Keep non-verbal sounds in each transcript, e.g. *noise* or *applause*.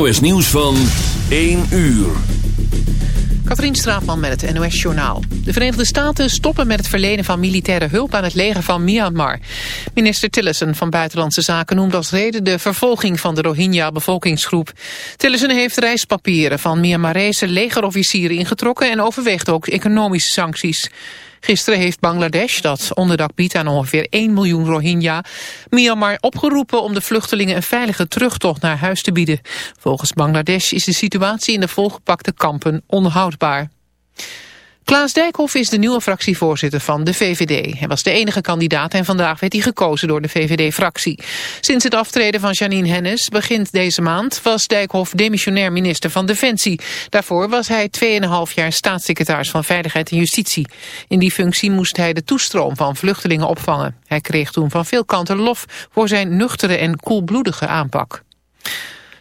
NOS Nieuws van 1 uur. Katrien Straatman met het NOS Journaal. De Verenigde Staten stoppen met het verlenen van militaire hulp aan het leger van Myanmar. Minister Tillerson van Buitenlandse Zaken noemt als reden de vervolging van de Rohingya-bevolkingsgroep. Tillerson heeft reispapieren van Myanmarese legerofficieren ingetrokken en overweegt ook economische sancties. Gisteren heeft Bangladesh, dat onderdak biedt aan ongeveer 1 miljoen Rohingya, Myanmar opgeroepen om de vluchtelingen een veilige terugtocht naar huis te bieden. Volgens Bangladesh is de situatie in de volgepakte kampen onhoudbaar. Klaas Dijkhoff is de nieuwe fractievoorzitter van de VVD. Hij was de enige kandidaat en vandaag werd hij gekozen door de VVD-fractie. Sinds het aftreden van Janine Hennis begint deze maand... was Dijkhoff demissionair minister van Defensie. Daarvoor was hij 2,5 jaar staatssecretaris van Veiligheid en Justitie. In die functie moest hij de toestroom van vluchtelingen opvangen. Hij kreeg toen van veel kanten lof voor zijn nuchtere en koelbloedige aanpak.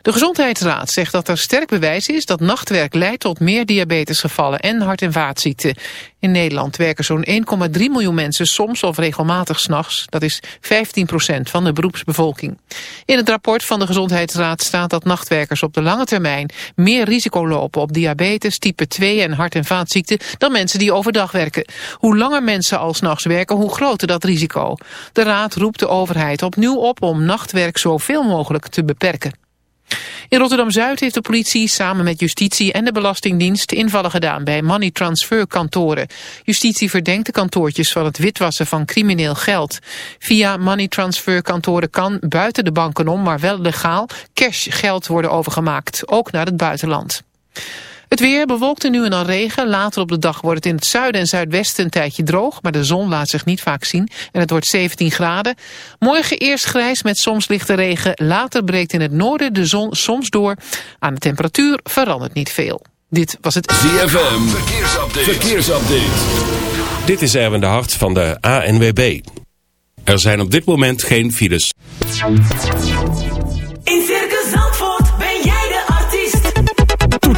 De Gezondheidsraad zegt dat er sterk bewijs is dat nachtwerk leidt tot meer diabetesgevallen en hart- en vaatziekten. In Nederland werken zo'n 1,3 miljoen mensen soms of regelmatig s'nachts. Dat is 15% van de beroepsbevolking. In het rapport van de Gezondheidsraad staat dat nachtwerkers op de lange termijn meer risico lopen op diabetes, type 2 en hart- en vaatziekten dan mensen die overdag werken. Hoe langer mensen al s'nachts werken, hoe groter dat risico. De raad roept de overheid opnieuw op om nachtwerk zoveel mogelijk te beperken. In Rotterdam-Zuid heeft de politie samen met justitie en de Belastingdienst invallen gedaan bij money transfer kantoren. Justitie verdenkt de kantoortjes van het witwassen van crimineel geld. Via money transfer kantoren kan buiten de banken om, maar wel legaal, cash geld worden overgemaakt, ook naar het buitenland. Het weer bewolkt en nu en dan regen. Later op de dag wordt het in het zuiden en zuidwesten een tijdje droog. Maar de zon laat zich niet vaak zien. En het wordt 17 graden. Morgen eerst grijs met soms lichte regen. Later breekt in het noorden de zon soms door. Aan de temperatuur verandert niet veel. Dit was het ZFM. Verkeersupdate. Verkeersupdate. Dit is Erwin de Hart van de ANWB. Er zijn op dit moment geen files.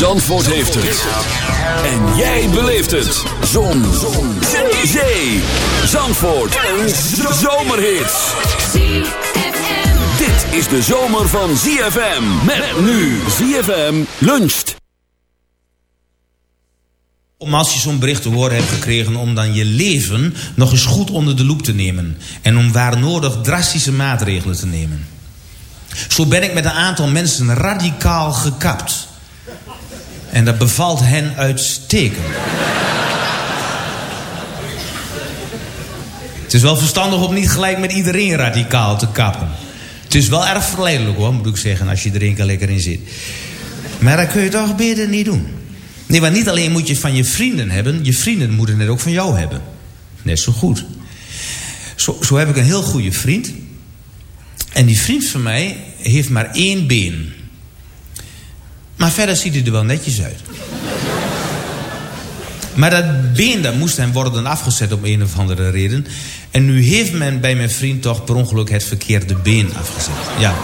Zandvoort heeft het. En jij beleeft het. Zon. Zon. Zee. Zee. Zandvoort. Een zomerhit. Dit is de zomer van ZFM. Met nu ZFM luncht. Om als je zo'n bericht te horen hebt gekregen om dan je leven nog eens goed onder de loep te nemen. En om waar nodig drastische maatregelen te nemen. Zo ben ik met een aantal mensen radicaal gekapt. En dat bevalt hen uitstekend. Het is wel verstandig om niet gelijk met iedereen radicaal te kappen. Het is wel erg verleidelijk hoor, moet ik zeggen, als je er één keer lekker in zit. Maar dat kun je toch beter niet doen. Nee, want niet alleen moet je van je vrienden hebben, je vrienden moeten het ook van jou hebben. Net zo goed. Zo, zo heb ik een heel goede vriend. En die vriend van mij heeft maar één been. Maar verder ziet hij er wel netjes uit. Maar dat been dat moest hem worden afgezet om een of andere reden. En nu heeft men bij mijn vriend toch per ongeluk het verkeerde been afgezet. Ja.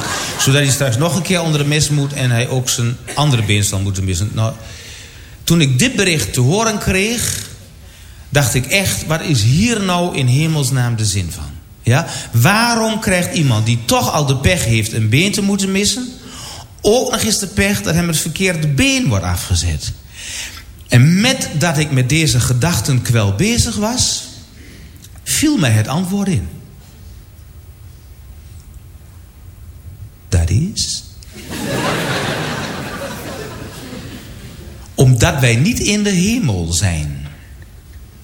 Zodat hij straks nog een keer onder de mes moet en hij ook zijn andere been zal moeten missen. Nou, Toen ik dit bericht te horen kreeg, dacht ik echt, wat is hier nou in hemelsnaam de zin van? Ja? Waarom krijgt iemand die toch al de pech heeft een been te moeten missen, ook nog eens de pech dat hem het verkeerde been wordt afgezet? En met dat ik met deze gedachtenkwel bezig was, viel mij het antwoord in. Dat is. Omdat wij niet in de hemel zijn.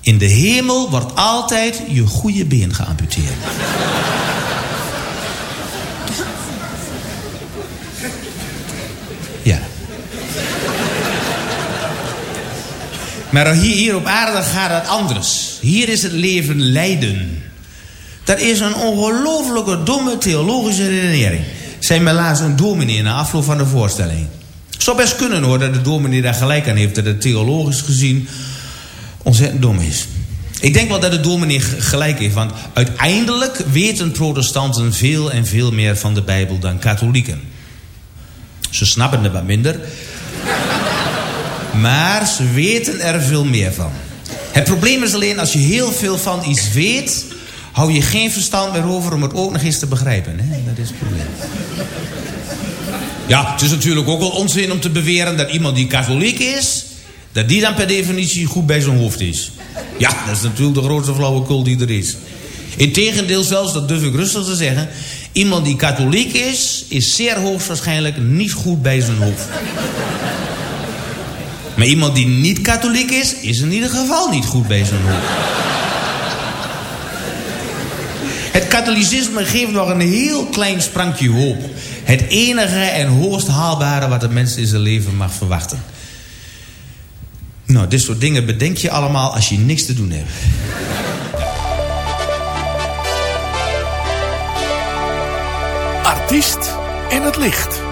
In de hemel wordt altijd je goede been geamputeerd. Maar hier, hier op aarde gaat het anders. Hier is het leven lijden. Dat is een ongelooflijke domme theologische redenering. Zei mij laatst een dominee na afloop van de voorstelling. Het zou best kunnen hoor dat de dominee daar gelijk aan heeft... dat het theologisch gezien ontzettend dom is. Ik denk wel dat de dominee gelijk heeft... want uiteindelijk weten protestanten veel en veel meer van de Bijbel dan katholieken. Ze snappen er wat minder... Maar ze weten er veel meer van. Het probleem is alleen, als je heel veel van iets weet... hou je geen verstand meer over om het ook nog eens te begrijpen. Hè? Dat is het probleem. Ja, het is natuurlijk ook wel onzin om te beweren dat iemand die katholiek is... dat die dan per definitie goed bij zijn hoofd is. Ja, dat is natuurlijk de grootste flauwekul die er is. Integendeel zelfs, dat durf ik rustig te zeggen... iemand die katholiek is, is zeer hoogstwaarschijnlijk niet goed bij zijn hoofd. Maar iemand die niet katholiek is, is in ieder geval niet goed hoofd. Het katholicisme geeft nog een heel klein sprankje hoop. Het enige en hoogst haalbare wat de mens in zijn leven mag verwachten. Nou, dit soort dingen bedenk je allemaal als je niks te doen hebt. Artiest in het licht.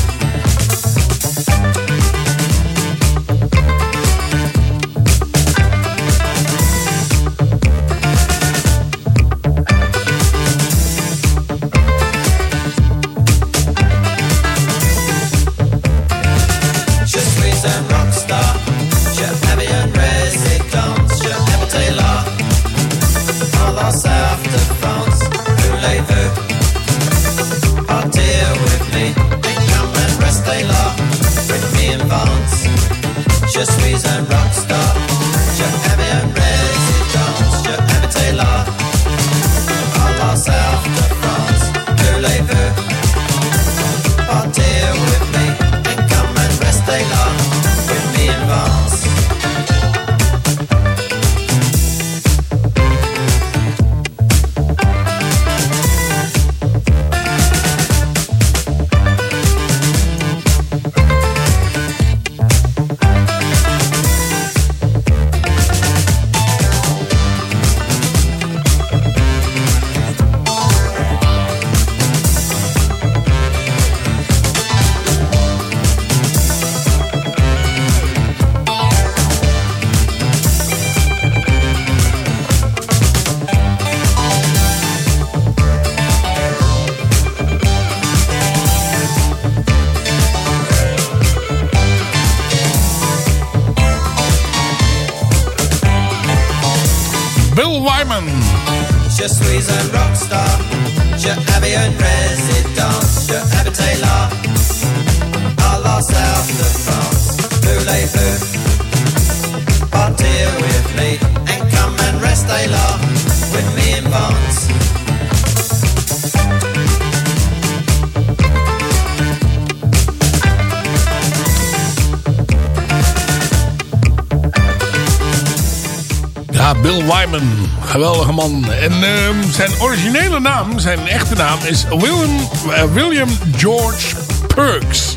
Geweldige man. En ehm, zijn originele naam, zijn echte naam, is William, eh, William George Perks.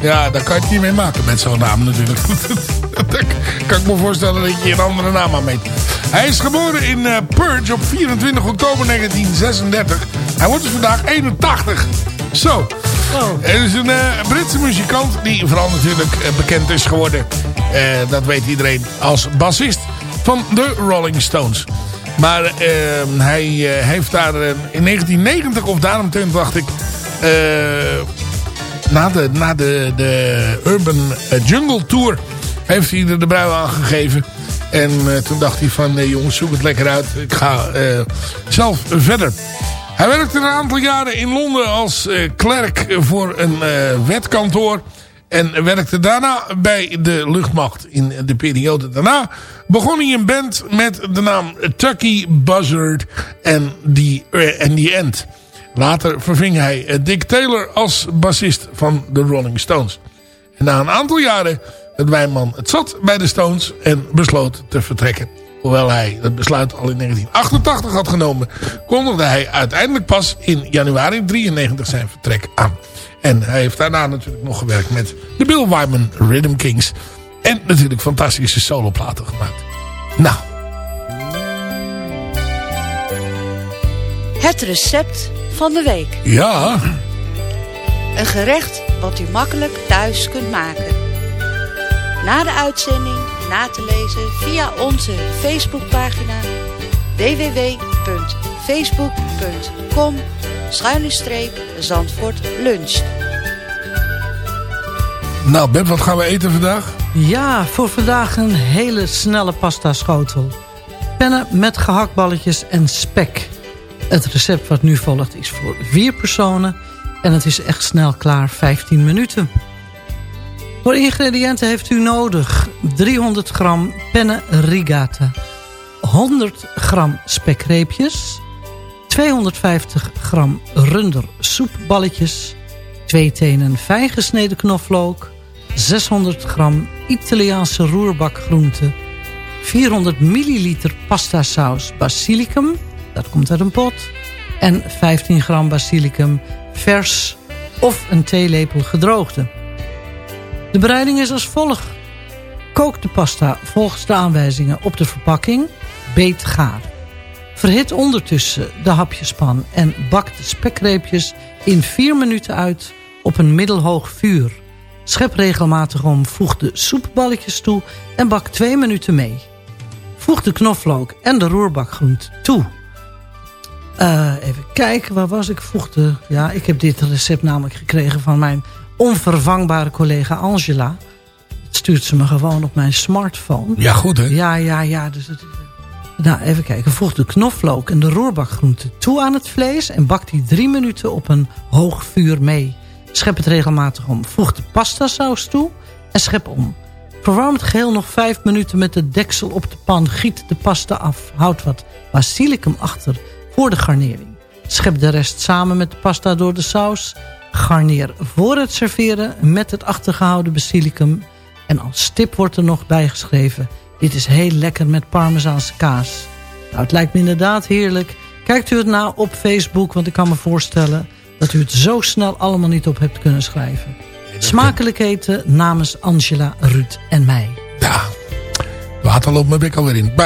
Ja, daar kan je het niet mee maken met zo'n naam natuurlijk. *laughs* Kan ik me voorstellen dat je een andere naam aan meet. Hij is geboren in eh, Purge op 24 oktober 1936. Hij wordt dus vandaag 81. Zo. Hij is een eh, Britse muzikant die vooral natuurlijk bekend is geworden. eh, dat weet iedereen als bassist van de Rolling Stones. Maar eh, hij eh, heeft daar eh, in 1990 of daaromtrent dacht ik... eh, na de, na de, de Urban Jungle Tour heeft hij er de brui aan gegeven. En toen dacht hij van, nee jongens, zoek het lekker uit. Ik ga zelf verder. Hij werkte een aantal jaren in Londen als klerk voor een wetkantoor. En werkte daarna bij de luchtmacht in de periode daarna. Begon hij een band met de naam Tucky Buzzard en The, eh, and the End. Later verving hij eh, Dick Taylor als bassist van de Rolling Stones. En na een aantal jaren het wijnman het zat bij de Stones en besloot te vertrekken. Hoewel hij het besluit al in 1988 had genomen, kondigde hij uiteindelijk pas in januari 93 zijn vertrek aan. En hij heeft daarna natuurlijk nog gewerkt met de Bill Wyman Rhythm Kings. En natuurlijk fantastische soloplaten gemaakt. Nou, Het recept van de week. ja, Een gerecht wat u makkelijk thuis kunt maken. Na de uitzending na te lezen via onze Facebookpagina www.facebook.com Zandvoort luncht. nou Beb, wat gaan we eten vandaag? Ja, voor vandaag een hele snelle pasta schotel. Pennen met gehaktballetjes en spek. Het recept wat nu volgt is voor vier personen. En het is echt snel klaar, 15 minuten. Voor ingrediënten heeft u nodig 300 gram penne rigata. 100 gram spekreepjes. 250 gram runder soepballetjes. 2 tenen fijn gesneden knoflook. 600 gram Italiaanse roerbakgroenten. 400 milliliter pasta saus basilicum. Dat komt uit een pot. En 15 gram basilicum vers of een theelepel gedroogde. De bereiding is als volgt. Kook de pasta volgens de aanwijzingen op de verpakking. Beet gaar. Verhit ondertussen de hapjespan en bak de spekreepjes in 4 minuten uit op een middelhoog vuur. Schep regelmatig om, voeg de soepballetjes toe en bak 2 minuten mee. Voeg de knoflook en de roerbakgroent toe. Eh, even kijken, waar was ik? Voeg de, ja, ik heb dit recept namelijk gekregen van mijn onvervangbare collega Angela. Dat stuurt ze me gewoon op mijn smartphone. Ja, goed hè? Ja, ja, ja. Dus het, nou, even kijken. Voeg de knoflook en de roerbakgroenten toe aan het vlees... en bak die drie minuten op een hoog vuur mee. Schep het regelmatig om. Voeg de pastasaus toe en schep om. Verwarm het geheel nog vijf minuten met de deksel op de pan. Giet de pasta af. Houd wat basilicum achter voor de garnering. Schep de rest samen met de pasta door de saus. Garneer voor het serveren met het achtergehouden basilicum. En als tip wordt er nog bijgeschreven... dit is heel lekker met parmezaanse kaas. Nou, het lijkt me inderdaad heerlijk. Kijkt u het na op Facebook, want ik kan me voorstellen... dat u het zo snel allemaal niet op hebt kunnen schrijven. Smakelijk eten namens Angela, Ruud en mij. Ja, water loopt mijn bek alweer in. *laughs*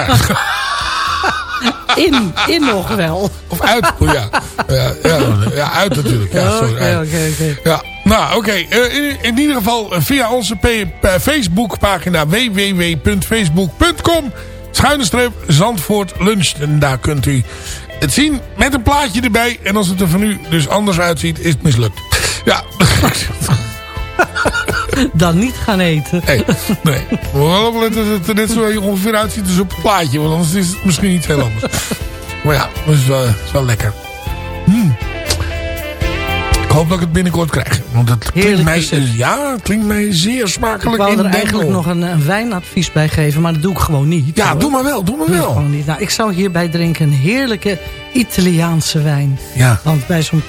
In, in nog wel. of uit, oh ja. Ja, ja, ja, uit natuurlijk. Ja, *laughs* sorry. Oké, oké. Ja, nou oké. Eh, in, in ieder geval eh, via onze Facebookpagina www.facebook.com schuine streep Zandvoort luncht. En daar kunt u het zien met een plaatje erbij. En als het er van u dus anders uitziet, is het mislukt. Ja, *laughs* Dan niet gaan eten. nee. nee. We opletten dat het er net zo ongeveer uitziet als op het plaatje. Want anders is het misschien iets heel anders. Maar ja, dat is wel, is wel lekker. Hmm. Ik hoop dat ik het binnenkort krijg. Want het klinkt mij, ja, het klinkt mij zeer Ik smakelijk wou in er eigenlijk nog een, een wijnadvies bij geven, maar dat doe ik gewoon niet. Ja, hoor. doe maar wel, doe maar ik wel. gewoon niet. Nou, ik zou hierbij drinken een heerlijke Italiaanse wijn. Ja. Want bij zo'n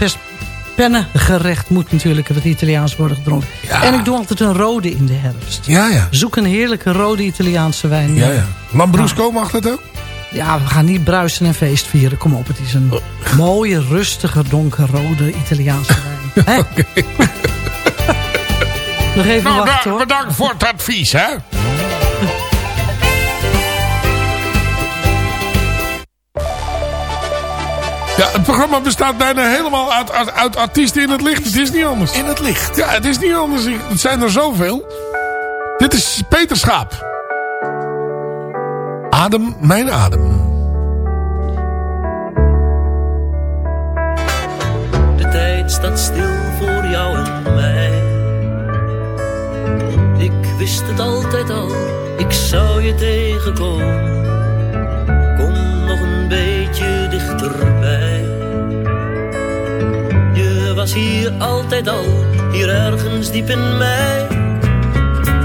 pennengerecht moet natuurlijk wat Italiaans worden gedronken. Ja. En ik doe altijd een rode in de herfst. Ja, ja. Zoek een heerlijke rode Italiaanse wijn. Ja, ja. Lambrusco mag dat ook? Ja, we gaan niet bruisen en feest vieren. Kom op, het is een mooie, rustige, donkerrode Italiaanse wijn. Hè? *laughs* *laughs* Nog even Nou, wachten hoor. bedankt voor het advies, hè. *laughs* Ja, het programma bestaat bijna helemaal uit, uit, uit artiesten in het licht. Het is niet anders. In het licht. Ja, het is niet anders. Ik- Het zijn er zoveel. Dit is Peter Schaap. Adem, mijn adem. Tijd staat stil voor jou en mij. Ik wist het altijd al, ik zou je tegenkomen. Kom nog een beetje dichterbij. Je was hier altijd al, hier ergens diep in mij.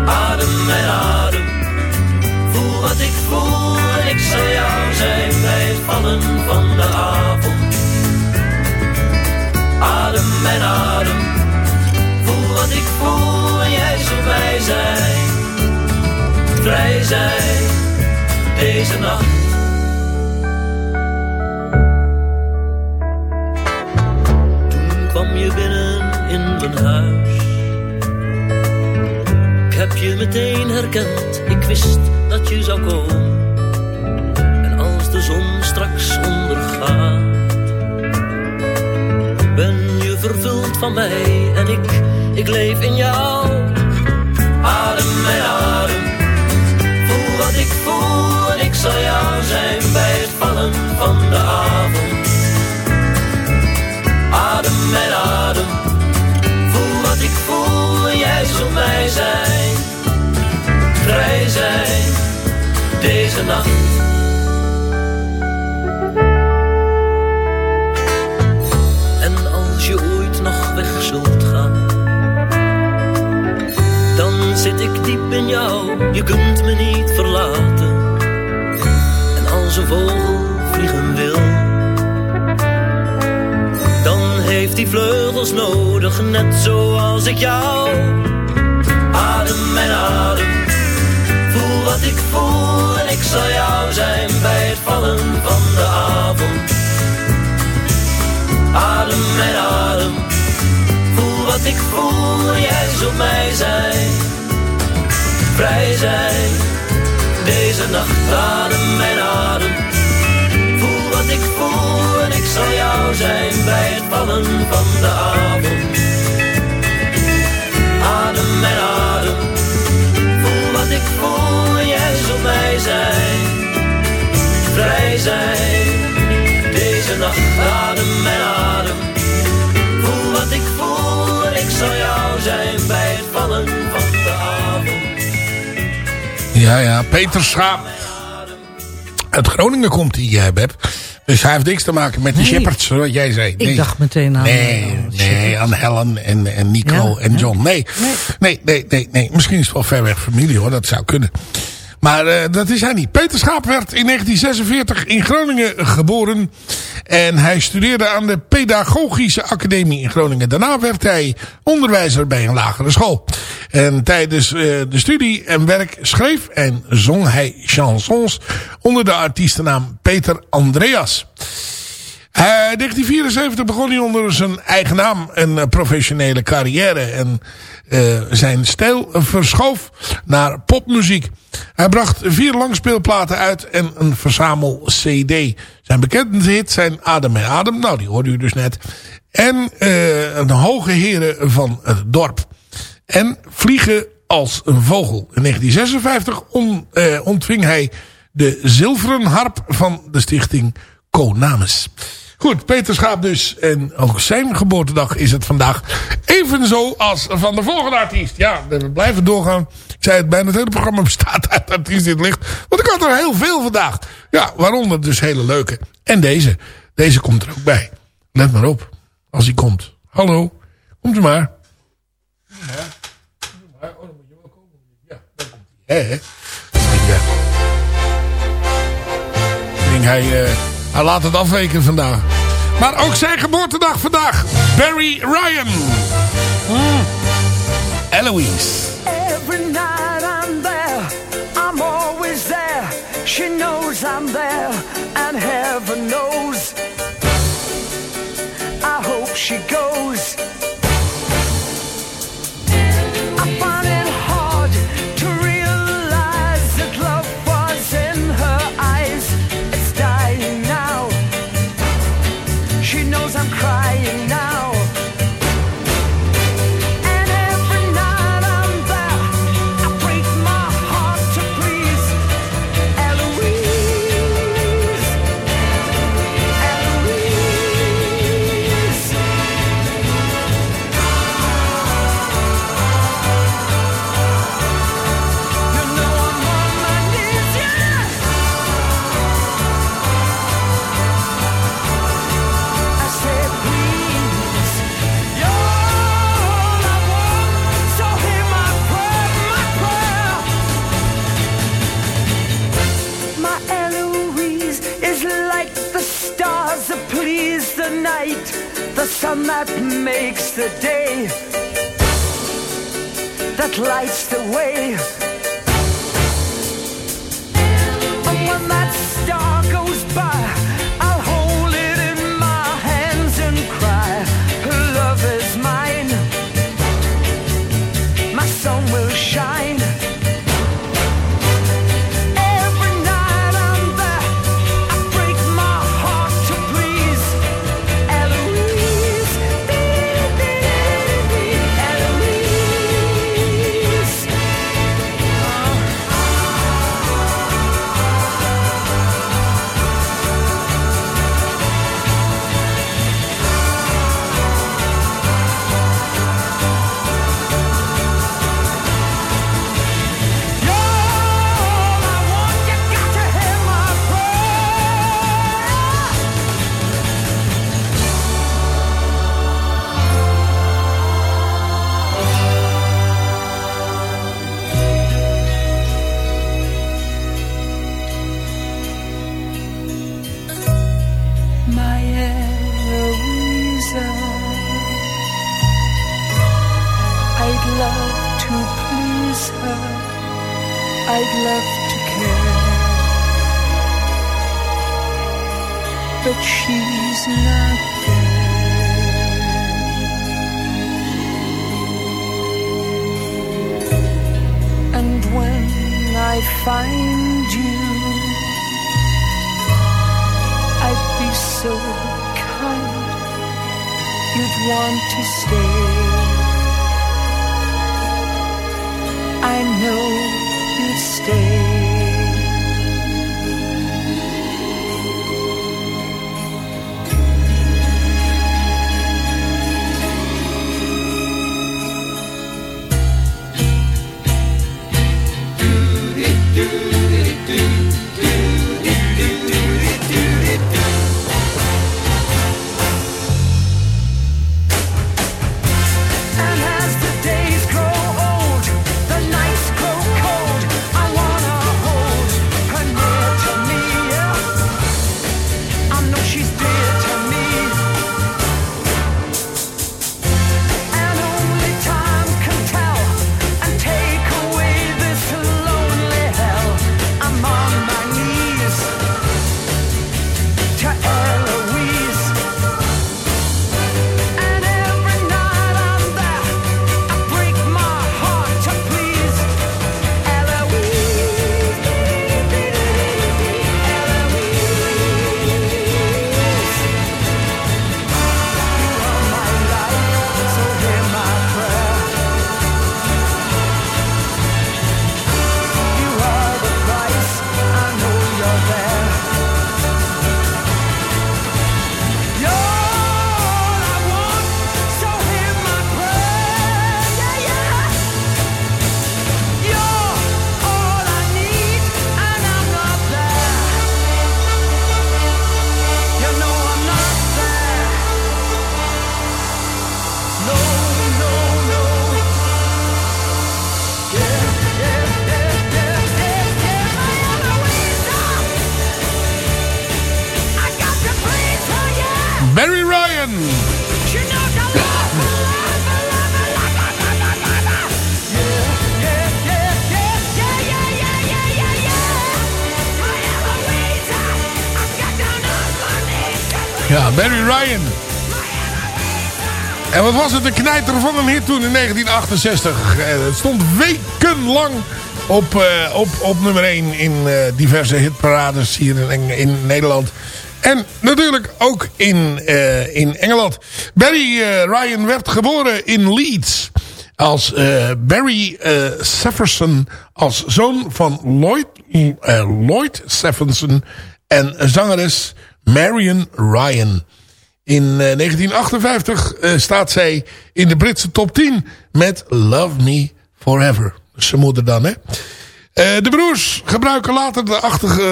Adem mijn adem, voel wat ik voel ik zal jou zijn bij het vallen van de avond. Adem mijn adem, voel wat ik voel en jij zult bij zijn. Vrij zijn, deze nacht. Toen kwam je binnen in mijn huis. Ik heb je meteen herkend, ik wist dat je zou komen. En als de zon straks ondergaat van mij en ik, ik leef in jou. Adem mijn adem, voel wat ik voel en ik zal jou zijn bij het vallen van de avond. Adem mijn adem, voel wat ik voel en jij zult mij zijn. Vrij zijn, deze nacht. Zit ik diep in jou, je kunt me niet verlaten. En als een vogel vliegen wil, dan heeft hij vleugels nodig, net zoals ik jou. Adem mijn adem, voel wat ik voel en ik zal jou zijn bij het vallen van de avond. Adem mijn adem, voel wat ik voel en jij zult mij zijn. Vrij zijn. Deze nacht adem mijn adem. Voel wat ik voel en ik zal jou zijn bij het vallen van de avond. Adem mijn adem. Voel wat ik voel jij zult mij zijn. Vrij zijn. Deze nacht adem mijn adem. Voel wat ik voel en ik zal jou zijn bij het vallen van de avond. Ja, ja, Peter Schaap. Uit Groningen komt hij, uh, Beb. Dus hij heeft niks te maken met de Nee. Shepherds, wat jij zei. Ik dacht meteen aan... Nee, eh, nee, aan Helen en, en Nico Ja, en. John. Nee. Nee. nee, nee, nee, Misschien is het wel ver weg familie hoor, dat zou kunnen. Maar eh, dat is hij niet. Peter Schaap werd in 1946 in Groningen geboren. En hij studeerde aan de Pedagogische Academie in Groningen. Daarna werd hij onderwijzer bij een lagere school. En tijdens eh, de studie en werk schreef en zong hij chansons onder de artiestennaam Peter Andreas. Eh, 1974 begon hij onder zijn eigen naam een professionele carrière. En eh, zijn stijl verschoof naar popmuziek. Hij bracht vier langspeelplaten uit en een verzamel CD. Zijn bekendste hits zijn Adem en Adem. Nou, die hoorde u dus net. En een hoge heren van het dorp. En Vliegen als een vogel. In 1956 on- eh, ontving hij de zilveren harp van de stichting Konamis. Goed, Peter Schaap dus. En ook zijn geboortedag is het vandaag. Evenzo als van de volgende artiest. Ja, we blijven doorgaan. Ik zei het bijna het hele programma bestaat uit artiesten in het licht. Want ik had er heel veel vandaag. Ja, waaronder dus hele leuke. En deze. Deze komt er ook bij. Let maar op. Als hij komt. Hallo. Komt u maar. Hè, hè? Denk hij, eh, hij laat het afweken vandaag. Maar ook zijn geboortedag vandaag. Barry Ryan. Hmm. Eloise. Every night I'm there, I'm always there. She knows I'm there, and heaven knows. I hope she goes. To stay. Barry Ryan. En wat was het, een knijter van een hit toen in 1968. Eh, Het stond wekenlang op, eh, op, op nummer 1 in eh, diverse hitparades hier in, in Nederland. En natuurlijk ook in, in Engeland. Barry Ryan werd geboren in Leeds. Als Barry Sefferson. Als zoon van Lloyd, Lloyd Sefferson. En zangeres Marion Ryan. In eh, 1958 eh, staat zij in de Britse top 10 met Love Me Forever. Dus zijn moeder dan, hè. Eh, de broers gebruiken later de,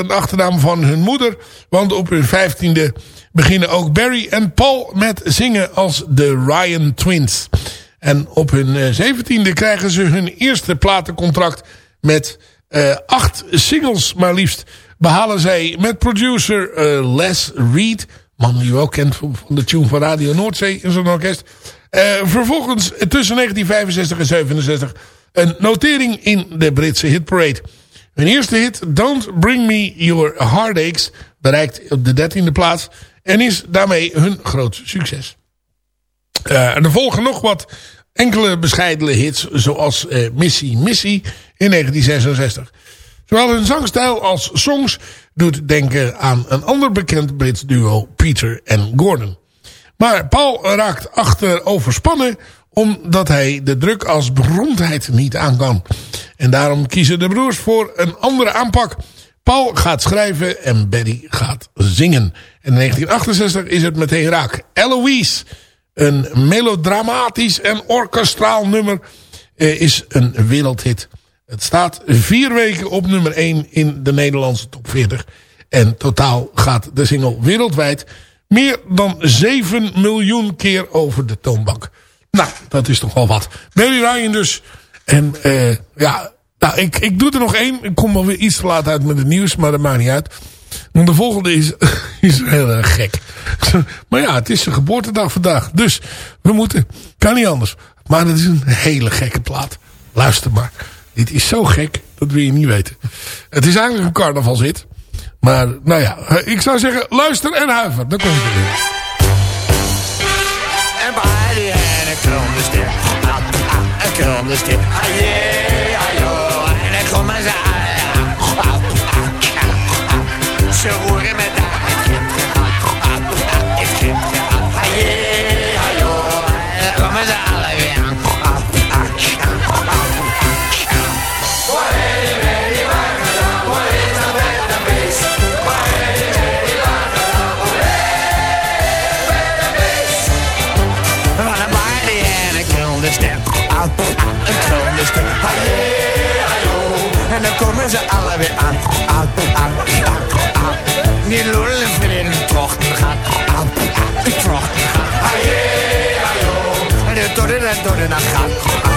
achternaam van hun moeder. Want op hun vijftiende beginnen ook Barry en Paul met zingen als de Ryan Twins. En op hun eh, zeventiende krijgen ze hun eerste platencontract met eh, acht singles maar liefst. Behalen zij met producer eh, Les Reed, man die ook kent van de tune van Radio Noordzee in zo'n orkest. Eh, vervolgens tussen 1965 en 67 een notering in de Britse hitparade. Hun eerste hit, Don't Bring Me Your Heartaches, bereikt op de dertiende plaats en is daarmee hun grootste succes. Eh, en er volgen nog wat enkele bescheidene hits, zoals eh, Missy Missy in 1966. Zowel hun zangstijl als songs doet denken aan een ander bekend Brits duo, Peter en Gordon. Maar Paul raakt achteroverspannen omdat hij de druk als beroemdheid niet aan kan. En daarom kiezen de broers voor een andere aanpak. Paul gaat schrijven en Betty gaat zingen. En in 1968 is het meteen raak. Eloise, een melodramatisch en orkestraal nummer, eh, is een wereldhit. Het staat vier weken op nummer 1 in de Nederlandse top 40. En totaal gaat de single wereldwijd meer dan 7 miljoen keer over de toonbank. Nou, dat is toch wel wat. Barry Ryan dus. En eh, ja, nou, ik, ik doe er nog één. Ik kom wel weer iets te laat uit met het nieuws, maar dat maakt niet uit. Want de volgende is, *laughs* is heel erg gek. *laughs* Maar ja, het is zijn geboortedag vandaag. Dus we moeten. Kan niet anders. Maar het is een hele gekke plaat. Luister maar. Dit is zo gek, dat wil je niet weten. Het is eigenlijk een carnavalzit. Maar nou ja, ik zou zeggen, luister en huiver. Dan komt het weer. En bij ah, ah, een kronenstip, ah en ik kom maar Die lullen vinden een trochten gaat, een trochten gaat. Haye, hayo. En de en dodden dan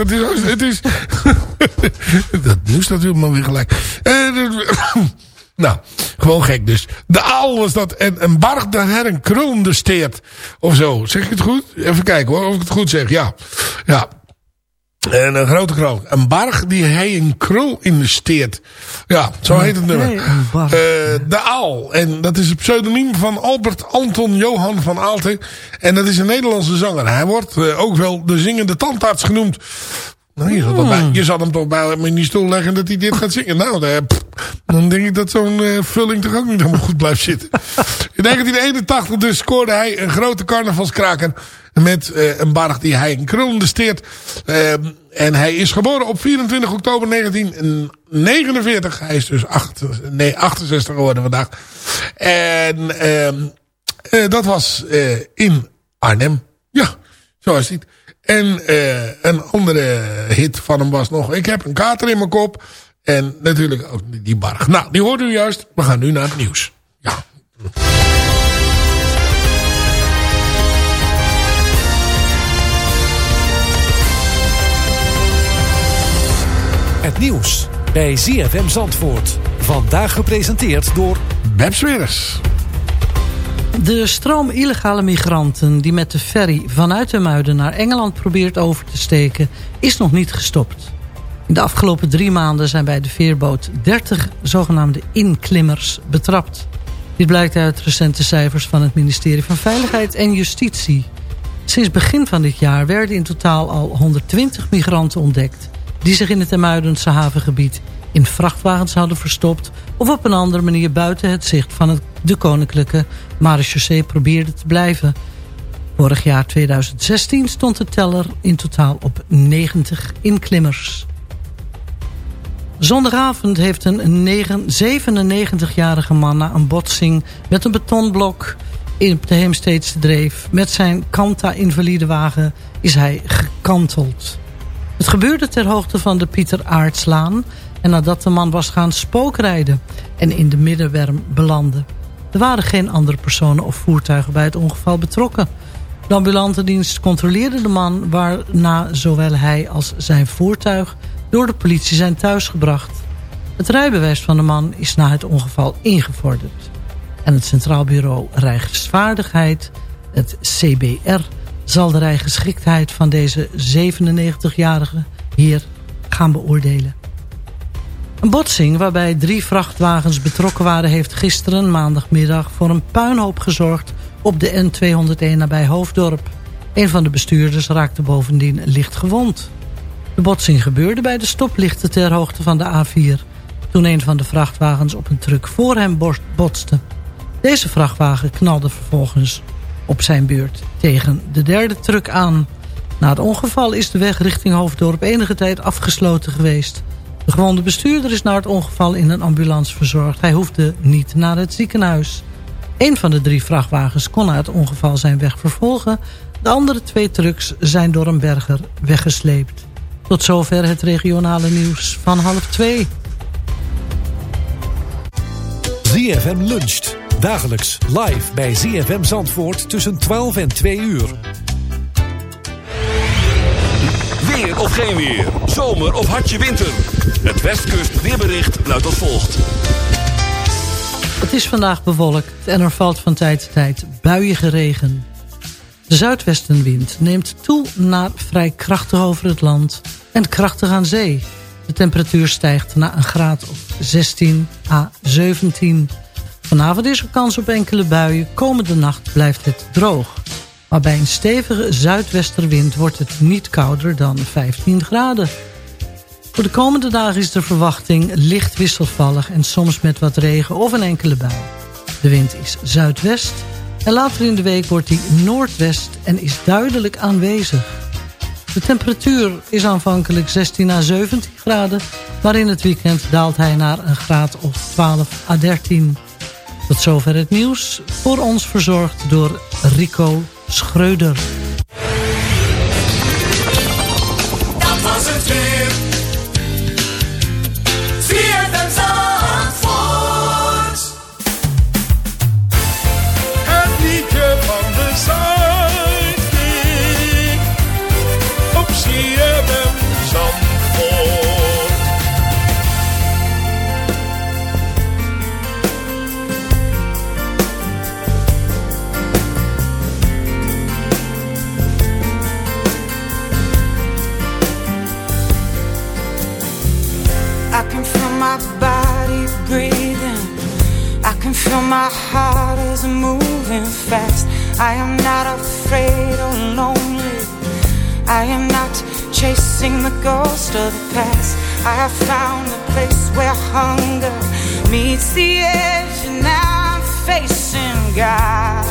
Het is... Het is *laughs* dat nieuws natuurlijk maar weer gelijk. Eh, *coughs* nou, gewoon gek dus. De aal was dat. En een barg de herren krulende steert. Of zo. Zeg ik het goed? Even kijken hoor. Of ik het goed zeg. Ja. Ja. En een grote krul. Een barg die hij een krul investeert. Ja, zo heet het nummer. Nee. Eh, de Aal. En dat is het pseudoniem van Albert Anton Johan van Aalten. En dat is een Nederlandse zanger. Hij wordt eh, ook wel de zingende tandarts genoemd. Nou, je, zal bij, je zal hem toch bij hem in die stoel leggen dat hij dit gaat zingen. Nou, pff, dan denk ik dat zo'n eh, vulling toch ook niet helemaal goed blijft zitten. *laughs* In 1981 dus scoorde hij een grote carnavalskraker met eh, een barg die hij een krulende steert. Eh, en hij is geboren op 24 oktober 1949. Hij is dus acht, nee, 68 geworden vandaag. En ehm, eh, dat was in Arnhem. Ja, zo is het. En eh, een andere hit van hem was nog... Ik heb een kater in mijn kop. En natuurlijk ook die barg. Nou, die hoort u juist. We gaan nu naar het nieuws. Ja. Het nieuws bij ZFM Zandvoort. Vandaag gepresenteerd door... Beb Sweerders. De stroom illegale migranten die met de ferry vanuit de Muiden naar Engeland probeert over te steken, is nog niet gestopt. In de afgelopen drie maanden zijn bij de veerboot 30 zogenaamde inklimmers betrapt. Dit blijkt uit recente cijfers van het ministerie van Veiligheid en Justitie. Sinds begin van dit jaar werden in totaal al 120 migranten ontdekt... die zich in het Emuidense havengebied in vrachtwagens hadden verstopt... of op een andere manier buiten het zicht van het, de koninklijke marechaussee probeerden te blijven. Vorig jaar 2016 stond de teller in totaal op 90 inklimmers. Zondagavond heeft een negen- 97-jarige man na een botsing met een betonblok in de Heemsteedse dreef. Met zijn Kanta-invalidewagen is hij gekanteld. Het gebeurde ter hoogte van de Pieter Aartslaan... en nadat de man was gaan spookrijden en in de middenwerm belandde. Er waren geen andere personen of voertuigen bij het ongeval betrokken. De ambulancedienst controleerde de man... waarna zowel hij als zijn voertuig door de politie zijn thuisgebracht. Het rijbewijs van de man is na het ongeval ingevorderd. En het Centraal Bureau Rijksvaardigheid, het CBR... zal de rijgeschiktheid van deze 97-jarige heer gaan beoordelen. Een botsing waarbij drie vrachtwagens betrokken waren... heeft gisteren maandagmiddag voor een puinhoop gezorgd... op de N201 nabij Hoofddorp. Een van de bestuurders raakte bovendien licht gewond. De botsing gebeurde bij de stoplichten ter hoogte van de A4... toen een van de vrachtwagens op een truck voor hem botste. Deze vrachtwagen knalde vervolgens op zijn beurt tegen de derde truck aan. Na het ongeval is de weg richting Hoofddorp enige tijd afgesloten geweest. De gewonde bestuurder is na het ongeval in een ambulance verzorgd. Hij hoefde niet naar het ziekenhuis. Een van de drie vrachtwagens kon na het ongeval zijn weg vervolgen. De andere twee trucks zijn door een berger weggesleept. Tot zover het regionale nieuws van half twee. ZFM luncht. Dagelijks live bij ZFM Zandvoort tussen 12 en 2 uur. Weer of geen weer. Zomer of hartje winter. Het Westkust weerbericht luidt als volgt. Het is vandaag bewolkt en er valt van tijd tot tijd buiige regen. De zuidwestenwind neemt toe naar vrij krachtig over het land en krachtig aan zee. De temperatuur stijgt naar een graad of 16 à 17. Vanavond is er kans op enkele buien. Komende nacht blijft het droog. Maar bij een stevige zuidwesterwind wordt het niet kouder dan 15 graden. Voor de komende dagen is de verwachting licht wisselvallig... en soms met wat regen of een enkele bui. De wind is zuidwest en later in de week wordt die noordwest en is duidelijk aanwezig. De temperatuur is aanvankelijk 16 à 17 graden... maar in het weekend daalt hij naar een graad of 12 à 13. Tot zover het nieuws, voor ons verzorgd door Rico Schreuder. Moving fast. I am not afraid oh, or lonely. I am not chasing the ghost of the past. I have found a place where hunger meets the edge, and now I'm facing God.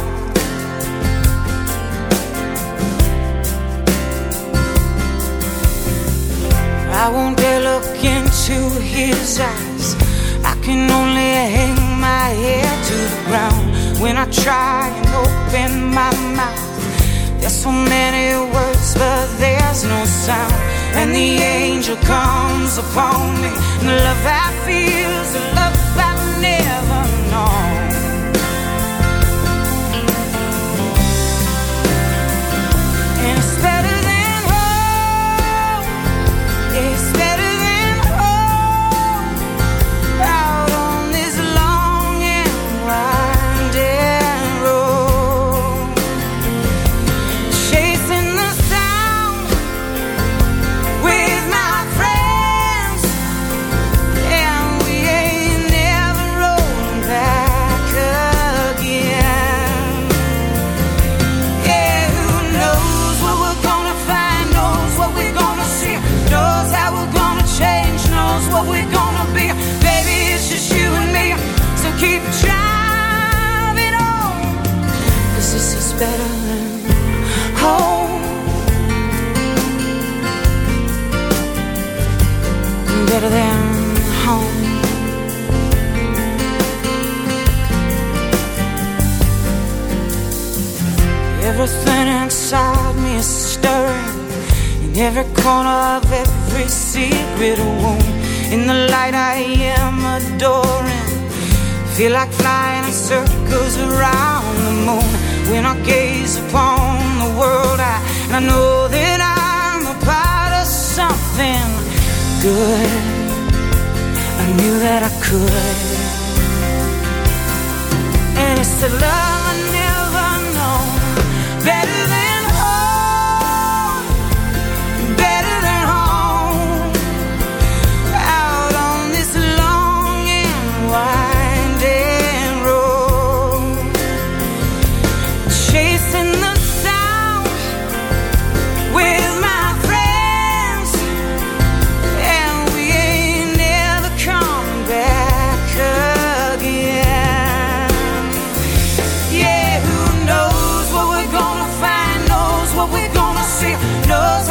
I won't dare look into his eyes. I can only hang my head to the ground when I try and open my mouth. There's so many words, but there's no sound. And the angel comes upon me. And the love I feel is a love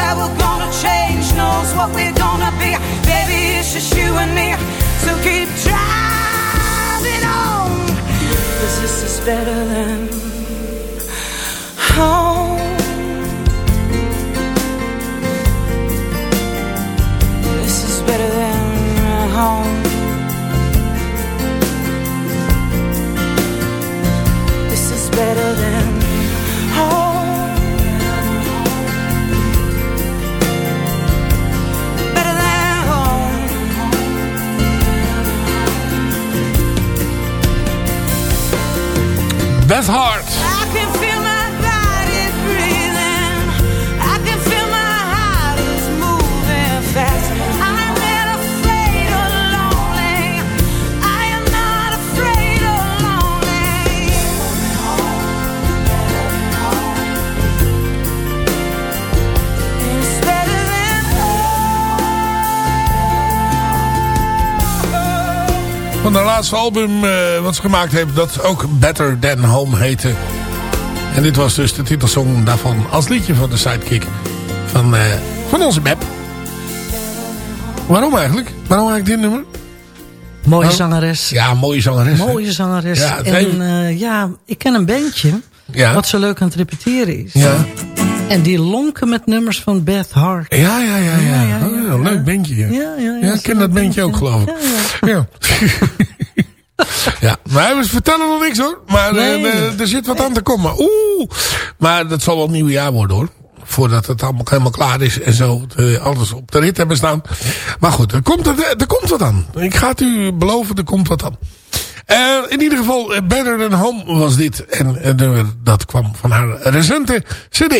How we're gonna change? Knows what we're gonna be? Baby, it's just you and me. So keep driving on. 'Cause this is better than home. This is better than home. Beth Hart. Van haar laatste album eh, wat ze gemaakt heeft. Dat ook Better Than Home heette. En dit was dus de titelsong daarvan. Als liedje van de sidekick. Van, eh, van onze map. Waarom eigenlijk? Waarom eigenlijk dit nummer? Mooie Nou, zangeres. Ja, mooie zangeres. hè? Mooie zangeres. Ja, en eh, ja, ik ken een bandje. Ja. Wat zo leuk aan het repeteren is. Ja. En die lonken met nummers van Beth Hart. Ja, ja, ja. ja. Ja, leuk bandje. Ja, Ja, ja, ja, ik ken dat bandje ook, geloof ik. Ja. Ja, *laughs* maar we vertellen nog niks hoor. Maar eh, Nee. er- er zit wat aan te komen. Oeh. Maar dat zal wel het nieuwe jaar worden hoor. Voordat het allemaal helemaal klaar is en zo. eh, alles op de rit hebben staan. Maar goed, er komt, er, er komt wat aan. Ik ga het u beloven, er komt wat aan. Eh, in ieder geval, eh, Better Than Home was dit. En eh, dat kwam van haar recente cd.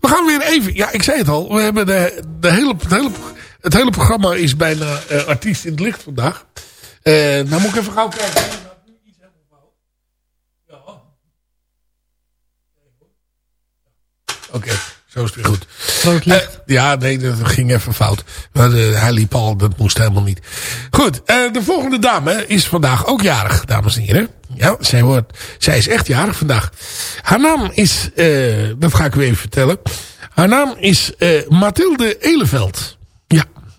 We gaan weer even... Ja, ik zei het al. We hebben de, de hele, het, hele, het hele programma is bijna eh, artiest in het licht vandaag. Eh nou moet ik even gauw kijken. Oké, zo is het weer goed. Groot licht. Eh, ja, nee, dat ging even fout. Maar hij liep al, dat moest helemaal niet. Goed, eh, de volgende dame is vandaag ook jarig, dames en heren. Ja, zij, wordt, zij is echt jarig vandaag. Haar naam is, eh, dat ga ik u even vertellen. Haar naam is eh, Mathilde Eleveld.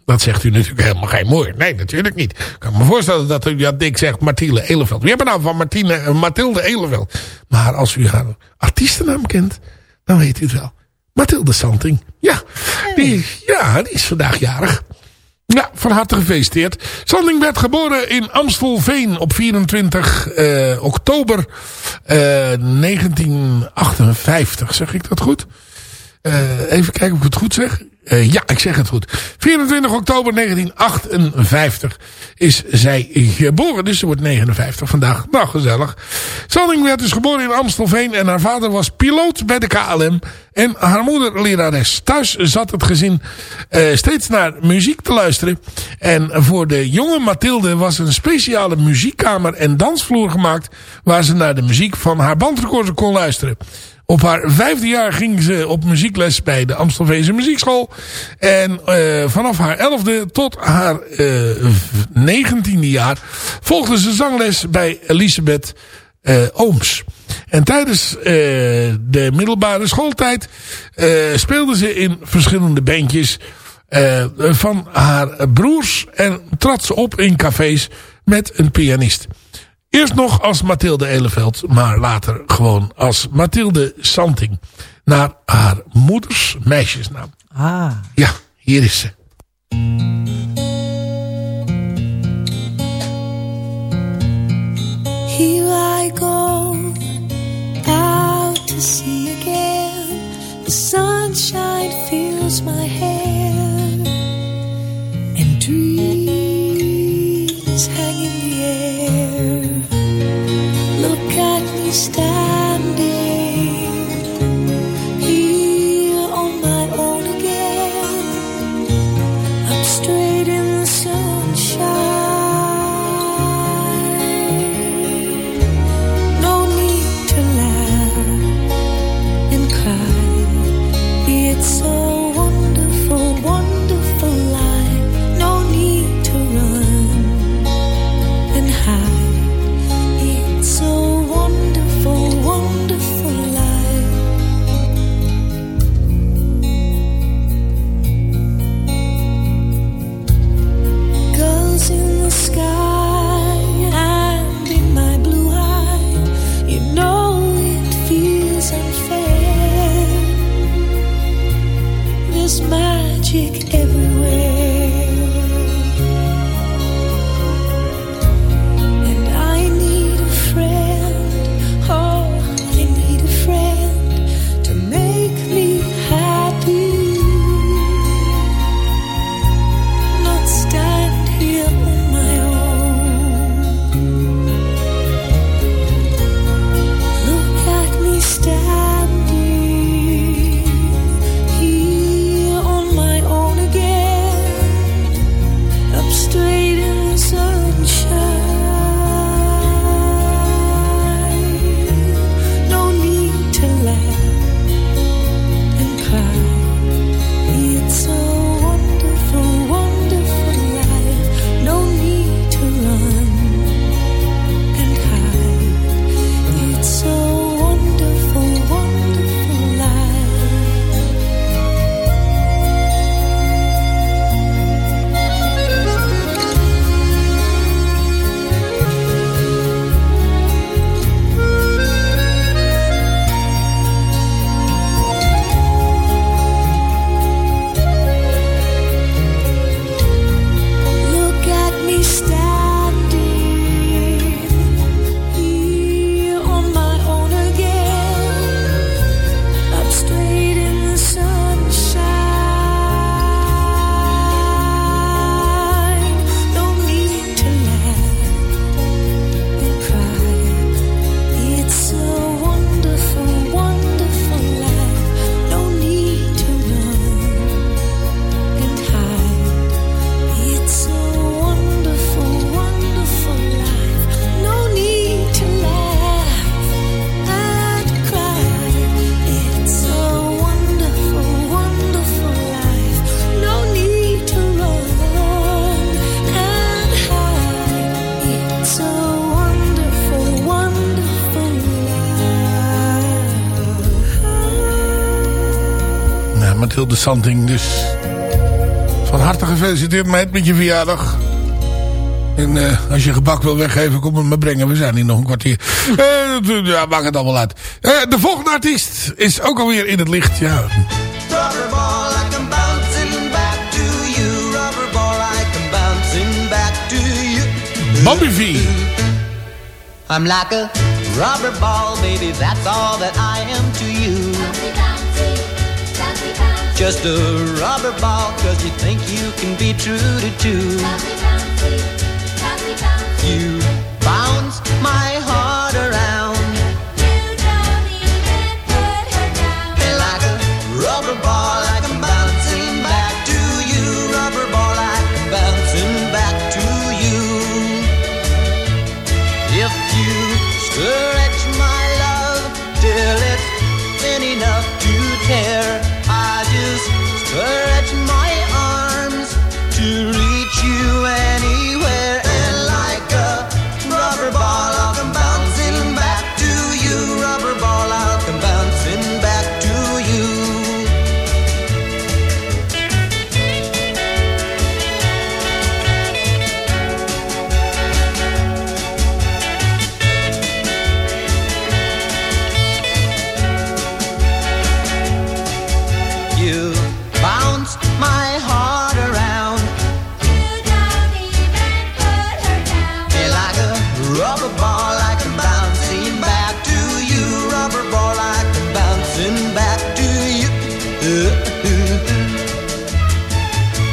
Dat zegt u natuurlijk helemaal geen mooi. Nee, natuurlijk niet. Ik kan me voorstellen dat u dat dik zegt Mathilde Eleveld. Wie hebben nou van Martine, eh, Mathilde Eleveld? Maar als u haar artiestennaam kent, dan weet u het wel. Mathilde Santing. Ja, die, ja, die is vandaag jarig. Ja, van harte gefeliciteerd. Santing werd geboren in Amstelveen op 24 eh, oktober eh, 1958. Zeg ik dat goed? Eh, even kijken of ik het goed zeg. Eh, ja, ik zeg het goed. 24 oktober 1958 is zij geboren. Dus ze wordt 59 vandaag. Nou, gezellig. Sanning werd dus geboren in Amstelveen. En haar vader was piloot bij de KLM. En haar moeder lerares. Thuis zat het gezin eh, steeds naar muziek te luisteren. En voor de jonge Mathilde was een speciale muziekkamer en dansvloer gemaakt. Waar ze naar de muziek van haar bandrecorder kon luisteren. Op haar vijfde jaar ging ze op muziekles bij de Amstelveense Muziekschool. En eh, vanaf haar elfde tot haar eh, negentiende jaar volgde ze zangles bij Elisabeth eh, Ooms. En tijdens eh, de middelbare schooltijd eh, speelde ze in verschillende bandjes eh, van haar broers. En trad ze op in cafés met een pianist. Eerst nog als Mathilde Eleveld, maar later gewoon als Mathilde Santing. Naar haar moeders meisjesnaam. Ah. Ja, hier is ze. Here I go out to sea again. The sunshine fills my hair, stay. Something. Dus van harte gefeliciteerd meid met je verjaardag. En eh, als je gebak wil weggeven, kom het maar brengen. We zijn hier nog een kwartier. *laughs* Eh, ja, maakt het allemaal uit. Eh, de volgende artiest is ook alweer in het licht. Ja. Rubber ball, I come bouncing back to you. Rubber ball, I come bouncing back to you. Bobby V. I'm like a rubber ball, baby. That's all that I am to you. Just a rubber ball, cause you think you can be true to two. You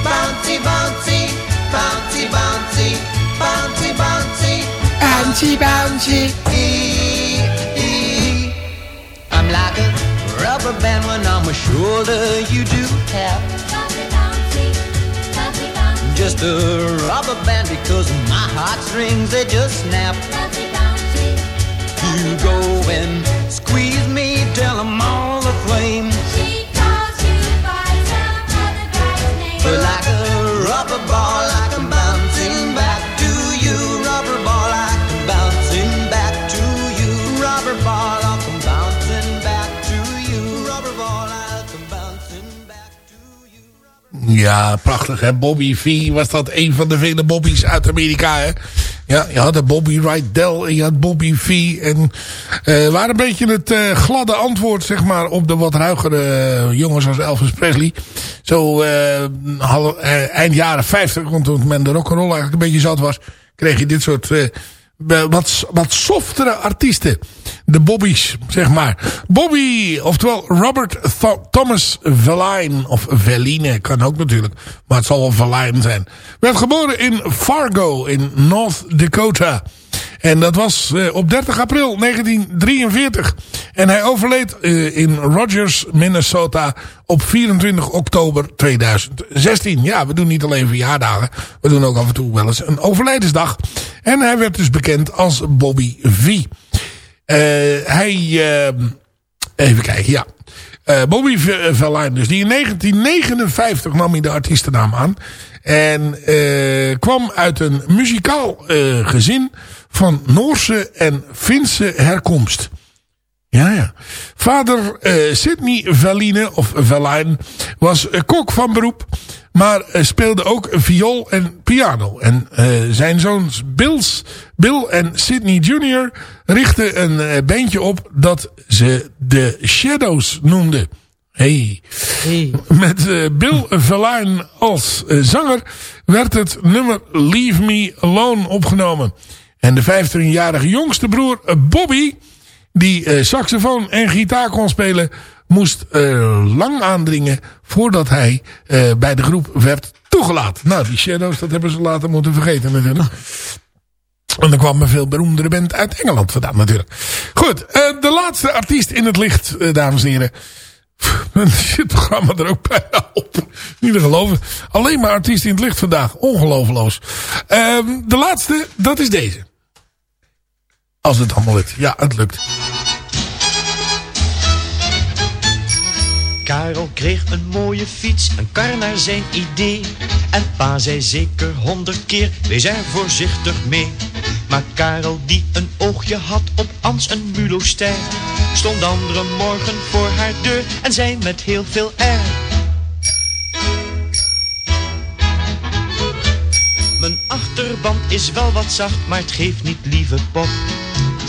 bouncy, bouncy, bouncy, bouncy, bouncy, bouncy, bouncy, bouncy. I'm like a rubber band when on my shoulder. You do have just a rubber band because my heartstrings they just snap. Bouncy, bouncy, You go and squeeze me till I'm Ja, prachtig hè. Bobby V was dat een van de vele Bobby's uit Amerika hè. Ja, je had de Bobby Rydell en je had Bobby V. En eh waren een beetje het eh, gladde antwoord zeg maar op de wat ruigere eh, jongens als Elvis Presley. Zo eh, eind jaren 50, want toen men de rock'n'roll eigenlijk een beetje zat was, kreeg je dit soort wat, wat softere artiesten. De Bobby's, zeg maar. Bobby, oftewel Robert Th- Thomas Verlaine, of Verline, kan ook natuurlijk, maar het zal wel Verlaine zijn. Werd geboren in Fargo in North Dakota. En dat was eh, op 30 april 1943. En hij overleed eh, in Rogers, Minnesota op 24 oktober 2016. Ja, we doen niet alleen verjaardagen. We doen ook af en toe wel eens een overlijdensdag. En hij werd dus bekend als Bobby V. Eh, hij... even kijken, ja. Bobby Verlaine dus. Die in 1959 nam hij de artiestennaam aan. En kwam uit een muzikaal gezin van Noorse en Finse herkomst. Ja, ja. Vader eh Sidney Verline, of Verlaine, was eh, kok van beroep. Maar eh, speelde ook viool en piano. En zijn zoons Bills, Bill en Sidney Jr. richtten een eh, bandje op dat ze de Shadows noemden. Hey. Met Bill Verlaine als zanger werd het nummer Leave Me Alone opgenomen. En de 15-jarige jongste broer eh, Bobby, die eh, saxofoon en gitaar kon spelen, moest eh, lang aandringen voordat hij bij de groep werd toegelaten. Nou, die Shadows, dat hebben ze later moeten vergeten natuurlijk. En er kwam een veel beroemdere band uit Engeland vandaan natuurlijk. Goed, de laatste artiest in het licht, dames en heren. Dan *laughs* zit het programma er ook bijna op. Niet te geloven. Alleen maar artiesten in het licht vandaag. Ongeloofloos. Ehm, de laatste, dat is deze. Als het allemaal lukt. Ja, het lukt. Karel kreeg een mooie fiets, een kar naar zijn idee. En pa zei zeker honderd keer, wees er voorzichtig mee. Maar Karel die een oogje had op Ans en mulo stijl, Stond andere morgen voor haar deur en zei met heel veel erg. Mijn achterband is wel wat zacht, maar het geeft niet lieve pop.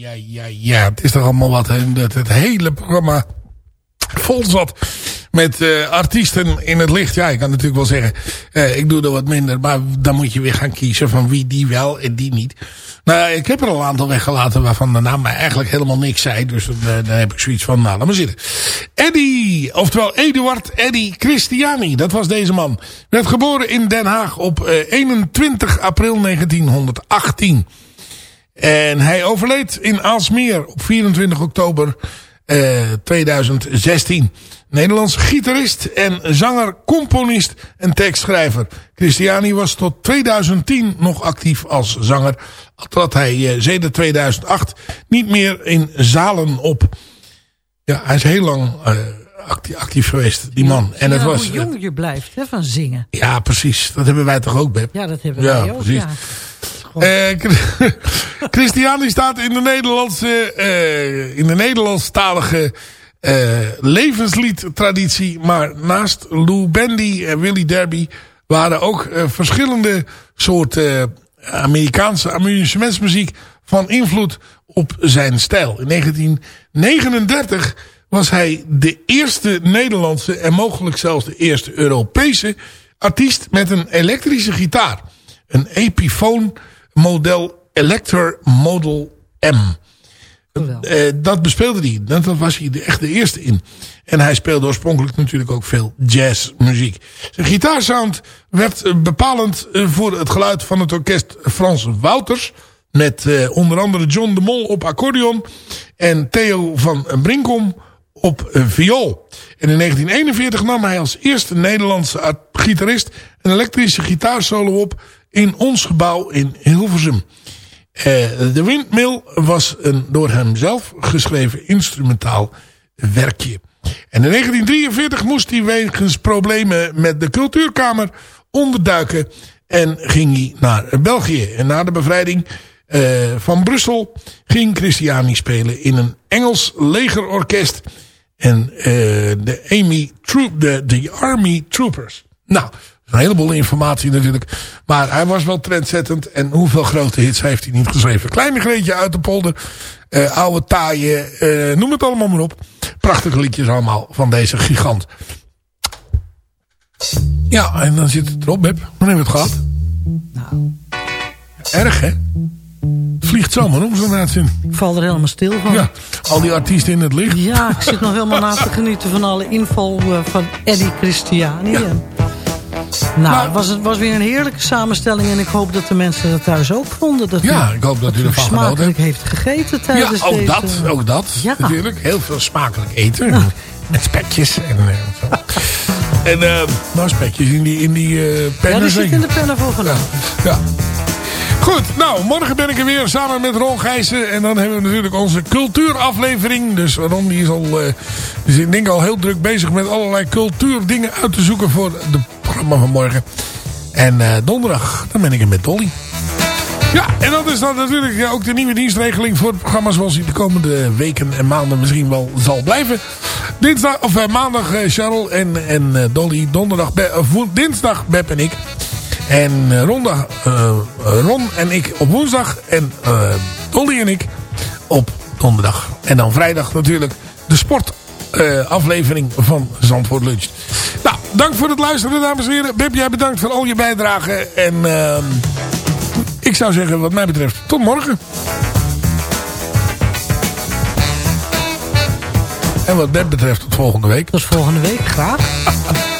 Ja, ja, ja. Het is toch allemaal wat. Dat het hele programma vol zat met eh, artiesten in het licht. Ja, ik kan natuurlijk wel zeggen, eh, ik doe er wat minder. Maar dan moet je weer gaan kiezen van wie die wel en die niet. Nou, ik heb er al een aantal weggelaten waarvan de naam mij eigenlijk helemaal niks zei. Dus eh, dan heb ik zoiets van, nou, laat maar zitten. Eddie, oftewel Eduard Eddie Christiani. Dat was deze man. Werd geboren in Den Haag op eh, 21 april 1918. En hij overleed in Aalsmeer op 24 oktober eh, 2016. Nederlands gitarist en zanger, componist en tekstschrijver. Christiani was tot 2010 nog actief als zanger. Trad hij eh, sedert 2008 niet meer in zalen op. Ja, hij is heel lang eh, actief, actief geweest, die man. En Ja, het was, hoe jong je blijft hè, van zingen. ja, precies. Dat hebben wij toch ook, Beb? Ja, dat hebben Ja, wij ook. precies. Ja. Eh, Chri- *laughs* Christiani staat in de Nederlandse, eh, in de Nederlandstalige eh levensliedtraditie. Maar naast Lou Bendy en Willie Derby waren ook verschillende soorten Amerikaanse amusementsmuziek van invloed op zijn stijl. In 1939 was hij de eerste Nederlandse en mogelijk zelfs de eerste Europese artiest met een elektrische gitaar. Een Epiphone model Elector Model M. Eh, dat bespeelde hij. Dat dat was hij de, echt de eerste in. En hij speelde oorspronkelijk natuurlijk ook veel jazzmuziek. Zijn gitaarsound werd eh, bepalend eh, voor het geluid van het orkest Frans Wouters. Met onder andere John de Mol op accordeon. En Theo van Brinkom op eh, viool. En in 1941 nam hij als eerste Nederlandse gitarist een elektrische gitaarsolo op in ons gebouw in Hilversum. Eh, de Windmill was een door hem zelf geschreven instrumentaal werkje. En in 1943 moest hij wegens problemen met de cultuurkamer onderduiken en ging hij naar België. En na de bevrijding eh, van Brussel ging Christiani spelen in een Engels legerorkest en eh, de, Amy Troop, de, de Army Troopers. Nou, Een heleboel informatie natuurlijk. Maar hij was wel trendzettend. En hoeveel grote hits heeft hij niet geschreven. Kleine Greetje uit de polder. eh, oude taaien. eh, noem het allemaal maar op. Prachtige liedjes allemaal van deze gigant. Ja, en dan zit het erop, Beb. Dan hebben we het gehad. Nou. Erg, hè? Het vliegt zomaar om zo'n uitzending. Ik val er helemaal stil van. Ja, al die artiesten in het licht. Ja, ik zit nog helemaal na te genieten van alle info eh, van Eddie Christiani. En- Nou, het was, het was weer een heerlijke samenstelling en ik hoop dat de mensen dat thuis ook vonden. Dat Ja, u- ik hoop dat u ervan genoten heeft gegeten Ja, tijdens ook deze... dat, ook dat. Ja. Natuurlijk. Heel veel smakelijk eten. Met spekjes en eh, zo. En eh nou, spekjes in die, in die eh Ja, pennen die zit in de pennen voor vanavond. Ja. Goed, nou, morgen ben ik er weer samen met Ron Gijssen. En dan hebben we natuurlijk onze cultuuraflevering. Dus Ron die is al, is ik denk al heel druk bezig met allerlei cultuurdingen uit te zoeken voor het programma van morgen. En eh, donderdag, dan ben ik er met Dolly. Ja, en dat is dan natuurlijk ook de nieuwe dienstregeling voor het programma zoals die de komende weken en maanden misschien wel zal blijven. Dinsdag, of eh, maandag eh, Charles en, en Dolly, donderdag, dinsdag Beb en ik. En eh, rondag, eh, Ron en ik op woensdag en eh, Dolly en ik op donderdag. En dan vrijdag natuurlijk de sportaflevering van Zandvoort Lunch. Nou, dank voor het luisteren dames en heren. Beb, jij bedankt voor al je bijdrage. En ehm, ik zou zeggen wat mij betreft tot morgen. En wat Beb betreft tot volgende week. Tot volgende week, graag. *laughs*